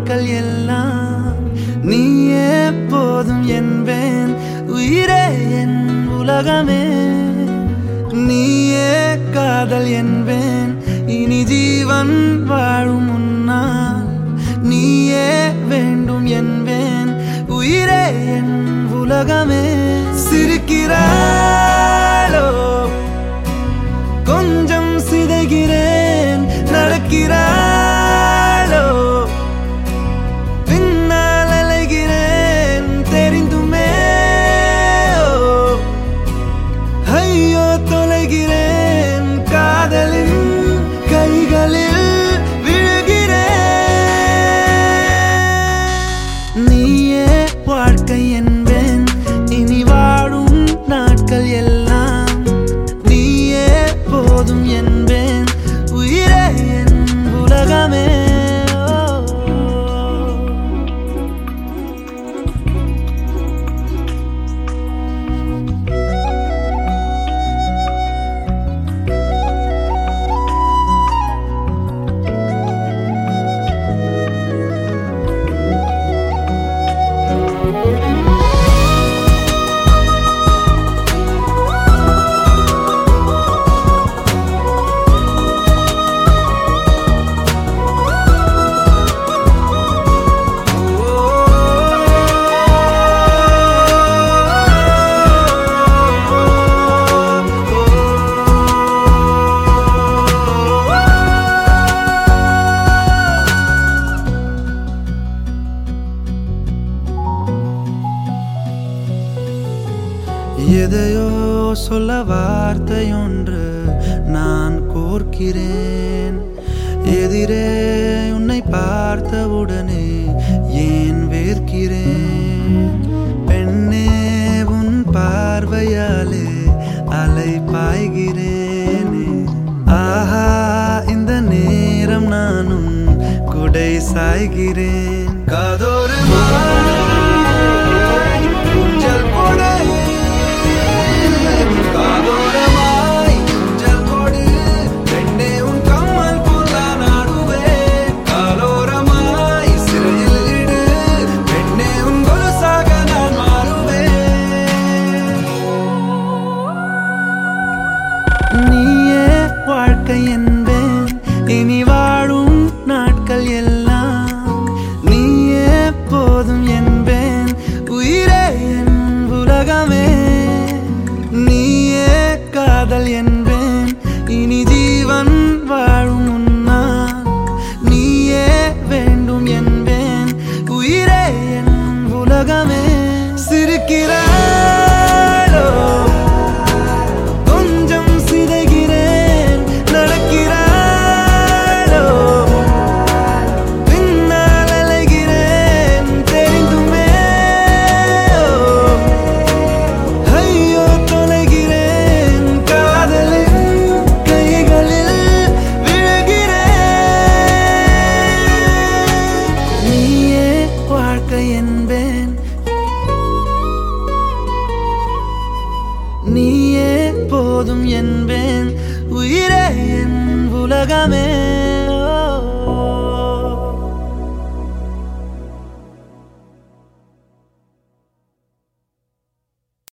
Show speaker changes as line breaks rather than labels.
நாட்கள் எல்லாம் நீ எப்போதும் என்பேன் உயிரே என் உலகமே. நீயே காதல் என்பேன் இனி ஜீவன் வாழும் முன்னால் நீயே வேண்டும் என்பேன் உயிரே என் உலகமே. சிரிக்கிறாய். எதையோ சொல்ல வார்த்தையொன்று நான் கோர்க்கிறேன். எதிரே உன்னை பார்த்தவுடனே ஏன் வேர்க்கிறேன்? பெண்ணே உன் பார்வையாலே அலை பாய்கிறேனே. ஆஹா இந்த நேரம் நானும் குடை சாய்கிறேன். காதோறு காதல் என்பேன் நீயே